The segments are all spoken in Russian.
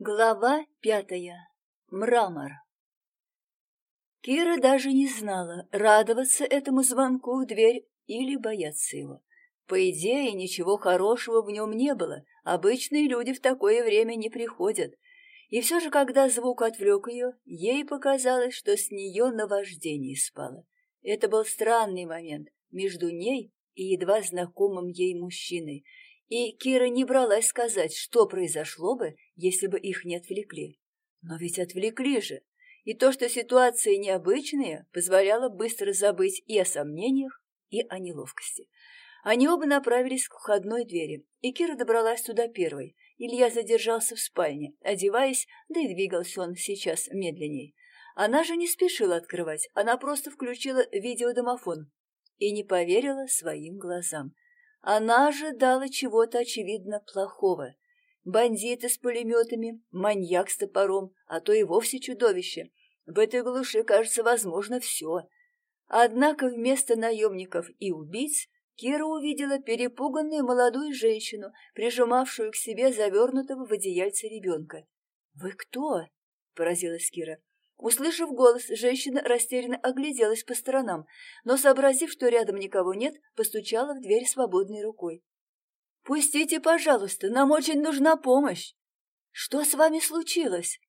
Глава пятая. Мрамор. Кира даже не знала, радоваться этому звонку в дверь или бояться его. По идее, ничего хорошего в нем не было, обычные люди в такое время не приходят. И все же, когда звук отвлек ее, ей показалось, что с нее наваждение спало. Это был странный момент между ней и едва знакомым ей мужчиной — и Кира не бралась сказать, что произошло бы, если бы их не отвлекли. Но ведь отвлекли же. И то, что ситуация необычная, позволяло быстро забыть и о сомнениях, и о неловкости. Они оба направились к входной двери, и Кира добралась туда первой. Илья задержался в спальне, одеваясь, да и двигался он сейчас медленней. Она же не спешила открывать, она просто включила видеодомофон и не поверила своим глазам. Она ожидала чего-то очевидно плохого. Бандиты с пулеметами, маньяк с топором, а то и вовсе чудовище. В этой глуши, кажется, возможно все. Однако вместо наемников и убийц Кира увидела перепуганную молодую женщину, прижимавшую к себе завернутого в одеяльце ребенка. «Вы кто?» — поразилась Кира. Услышав голос, женщина растерянно огляделась по сторонам, но, сообразив, что рядом никого нет, постучала в дверь свободной рукой. «Пустите, пожалуйста, нам очень нужна помощь!» «Что с вами случилось?»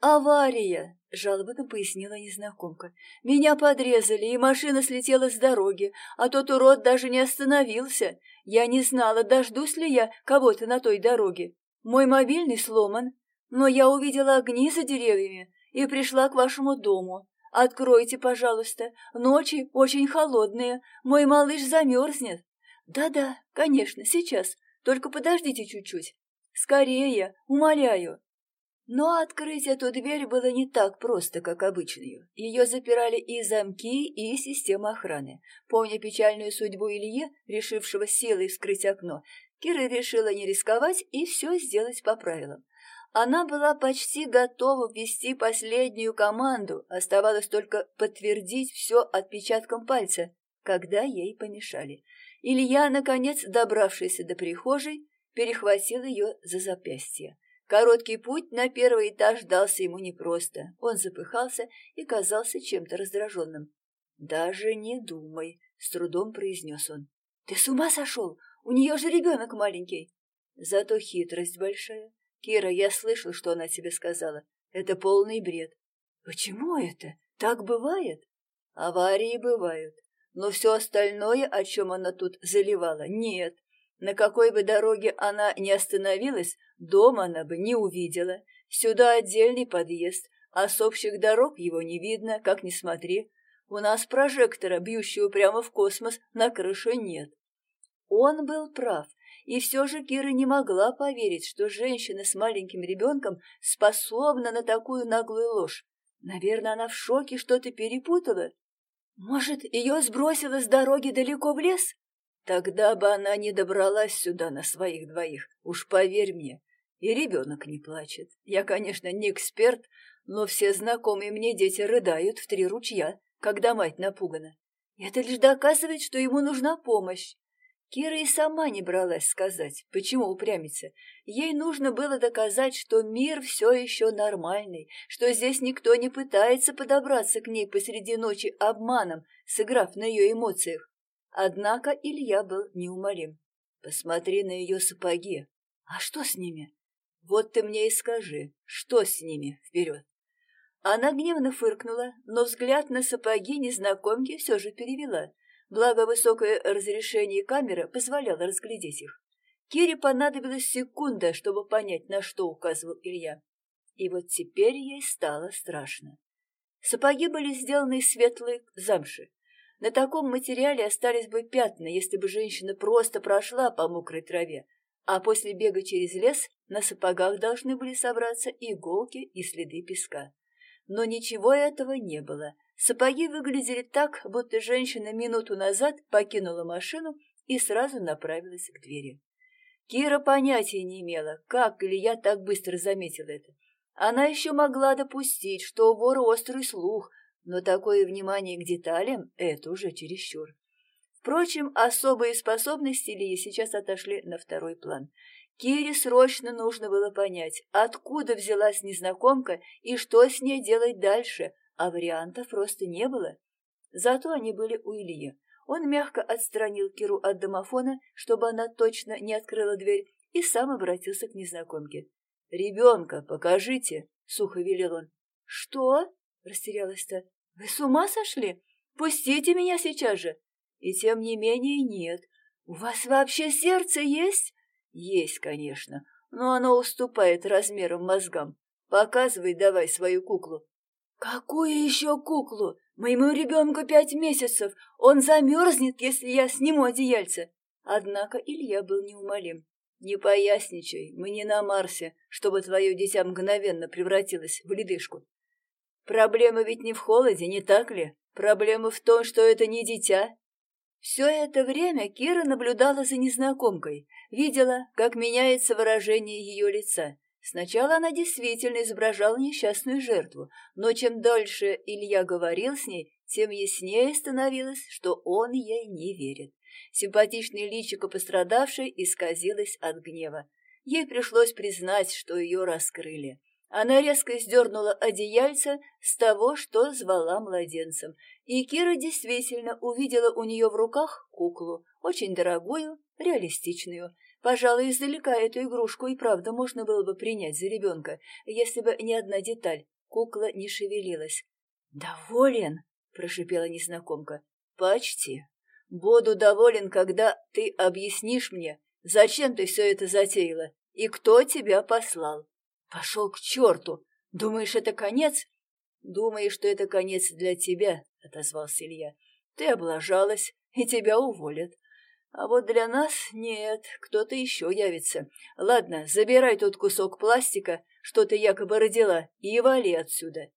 «Авария!» — жалобно пояснила незнакомка. «Меня подрезали, и машина слетела с дороги, а тот урод даже не остановился. Я не знала, дождусь ли я кого-то на той дороге. Мой мобильный сломан, но я увидела огни за деревьями, и пришла к вашему дому. Откройте, пожалуйста. Ночи очень холодные. Мой малыш замерзнет. Да-да, конечно, сейчас. Только подождите чуть-чуть. Скорее, умоляю. Но открыть эту дверь было не так просто, как обычную. Ее запирали и замки, и система охраны. Помня печальную судьбу Ильи, решившего силой вскрыть окно, Кира решила не рисковать и все сделать по правилам. Она была почти готова ввести последнюю команду, оставалось только подтвердить все отпечатком пальца, когда ей помешали. Илья, наконец, добравшийся до прихожей, перехватил ее за запястье. Короткий путь на первый этаж дался ему непросто. Он запыхался и казался чем-то раздраженным. «Даже не думай», — с трудом произнес он. «Ты с ума сошел? У нее же ребенок маленький». Зато хитрость большая. Кира, я слышал, что она тебе сказала. Это полный бред. Почему это? Так бывает? Аварии бывают. Но все остальное, о чем она тут заливала, нет. На какой бы дороге она не остановилась, дом она бы не увидела. Сюда отдельный подъезд, а с общих дорог его не видно, как ни смотри. У нас прожектора, бьющего прямо в космос, на крыше нет. Он был прав. И все же Кира не могла поверить, что женщина с маленьким ребенком способна на такую наглую ложь. Наверное, она в шоке что-то перепутала. Может, ее сбросило с дороги далеко в лес? Тогда бы она не добралась сюда на своих двоих, уж поверь мне. И ребенок не плачет. Я, конечно, не эксперт, но все знакомые мне дети рыдают в три ручья, когда мать напугана. Это лишь доказывает, что ему нужна помощь. Кира и сама не бралась сказать, почему упрямиться. Ей нужно было доказать, что мир все еще нормальный, что здесь никто не пытается подобраться к ней посреди ночи обманом, сыграв на ее эмоциях. Однако Илья был неумолим. «Посмотри на ее сапоги. А что с ними? Вот ты мне и скажи, что с ними вперед?» Она гневно фыркнула, но взгляд на сапоги незнакомки все же перевела — благо высокое разрешение камеры позволяло разглядеть их. Кире понадобилась секунда, чтобы понять, на что указывал Илья. И вот теперь ей стало страшно. Сапоги были сделаны из светлой замши. На таком материале остались бы пятна, если бы женщина просто прошла по мокрой траве, а после бега через лес на сапогах должны были собраться иголки и следы песка. Но ничего этого не было, Сапоги выглядели так, будто женщина минуту назад покинула машину и сразу направилась к двери. Кира понятия не имела, как или я так быстро заметила это. Она еще могла допустить, что у вора острый слух, но такое внимание к деталям — это уже чересчур. Впрочем, особые способности Лии сейчас отошли на второй план. Кире срочно нужно было понять, откуда взялась незнакомка и что с ней делать дальше, а вариантов просто не было. Зато они были у Ильи. Он мягко отстранил Киру от домофона, чтобы она точно не открыла дверь, и сам обратился к незнакомке. «Ребенка покажите!» — сухо велел он. «Что?» — растерялась та. «Вы с ума сошли? Пустите меня сейчас же!» «И тем не менее нет. У вас вообще сердце есть?» «Есть, конечно, но оно уступает размерам мозгам. Показывай давай свою куклу». «Какую еще куклу? Моему ребенку пять месяцев. Он замерзнет, если я сниму одеяльце». Однако Илья был неумолим. «Не поясничай, мы не на Марсе, чтобы твое дитя мгновенно превратилось в ледышку. Проблема ведь не в холоде, не так ли? Проблема в том, что это не дитя». Все это время Кира наблюдала за незнакомкой, видела, как меняется выражение ее лица. Сначала она действительно изображала несчастную жертву, но чем дольше Илья говорил с ней, тем яснее становилось, что он ей не верит. Симпатичное личико пострадавшей исказилось от гнева. Ей пришлось признать, что ее раскрыли. Она резко сдернула одеяльце с того, что звала младенцем, и Кира действительно увидела у нее в руках куклу, очень дорогую, реалистичную. Пожалуй, издалека эту игрушку и правда можно было бы принять за ребенка, если бы не одна деталь. Кукла не шевелилась. «Доволен?» — прошипела незнакомка. «Почти», Буду доволен, когда ты объяснишь мне, зачем ты все это затеяла и кто тебя послал. Пошел к черту. Думаешь, это конец? Думаешь, что это конец для тебя, отозвался Илья. Ты облажалась, и тебя уволят. А вот для нас нет, кто-то еще явится. Ладно, забирай тот кусок пластика, что ты якобы родила, и вали отсюда.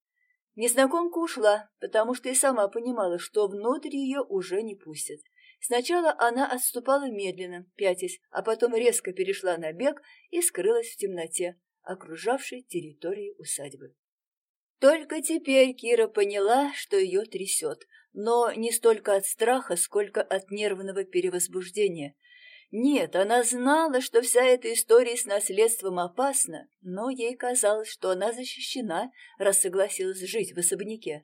Незнакомка ушла, потому что и сама понимала, что внутрь ее уже не пустят. Сначала она отступала медленно, пятясь, а потом резко перешла на бег и скрылась в темноте, окружавшей территории усадьбы. Только теперь Кира поняла, что ее трясет, но не столько от страха, сколько от нервного перевозбуждения. Нет, она знала, что вся эта история с наследством опасна, но ей казалось, что она защищена, раз согласилась жить в особняке.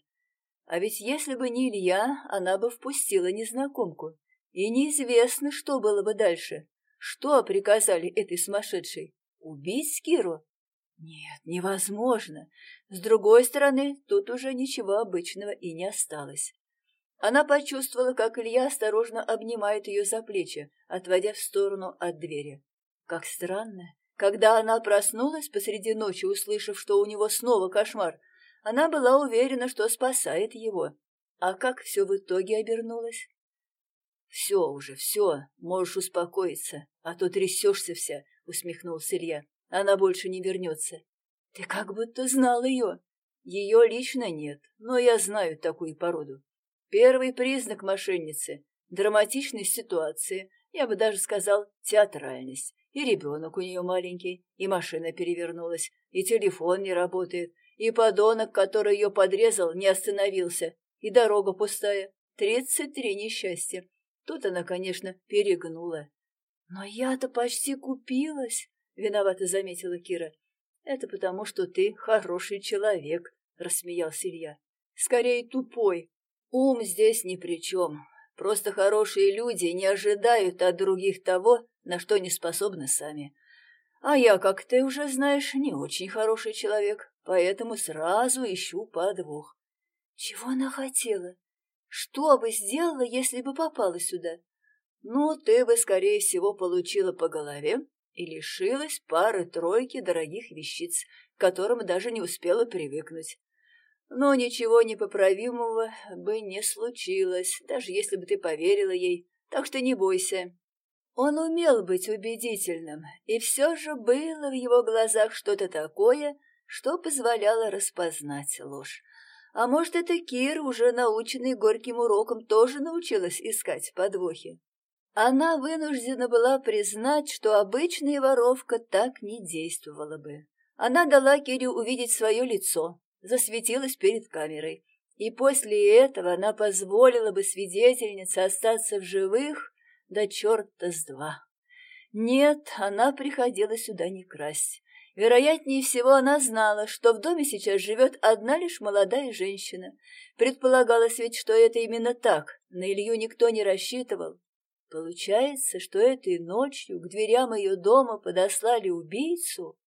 А ведь если бы не Илья, она бы впустила незнакомку. И неизвестно, что было бы дальше. Что приказали этой сумасшедшей? Убить Киру? Нет, невозможно. С другой стороны, тут уже ничего обычного и не осталось. Она почувствовала, как Илья осторожно обнимает ее за плечи, отводя в сторону от двери. Как странно. Когда она проснулась посреди ночи, услышав, что у него снова кошмар, она была уверена, что спасает его. А как все в итоге обернулось? «Все уже, все, можешь успокоиться, а то трясешься вся», — усмехнулся Илья. «Она больше не вернется». «Ты как будто знал ее». «Ее лично нет, но я знаю такую породу. Первый признак мошенницы — драматичность ситуации, я бы даже сказал театральность. И ребенок у нее маленький, и машина перевернулась, и телефон не работает, и подонок, который ее подрезал, не остановился, и дорога пустая. Тридцать три несчастья. Тут она, конечно, перегнула. «Но я-то почти купилась», — виновато заметила Кира. «Это потому, что ты хороший человек», — рассмеялся Илья. «Скорее тупой, Ум здесь ни при чем. Просто хорошие люди не ожидают от других того, на что не способны сами. А я, как ты уже знаешь, не очень хороший человек, поэтому сразу ищу подвох. Чего она хотела? Что бы сделала, если бы попала сюда? Ну, ты бы, скорее всего, получила по голове и лишилась пары-тройки дорогих вещиц, к которым даже не успела привыкнуть. Но ничего непоправимого бы не случилось, даже если бы ты поверила ей, так что не бойся. Он умел быть убедительным, и все же было в его глазах что-то такое, что позволяло распознать ложь. А может, это Кир, уже наученный горьким уроком, тоже научилась искать подвохи. Она вынуждена была признать, что обычная воровка так не действовала бы. Она дала Кирю увидеть свое лицо, засветилась перед камерой. И после этого она позволила бы свидетельнице остаться в живых до черта с два. Нет, она приходила сюда не красть. Вероятнее всего, она знала, что в доме сейчас живет одна лишь молодая женщина. Предполагалось ведь, что это именно так. На Илью никто не рассчитывал. Получается, что этой ночью к дверям ее дома подослали убийцу?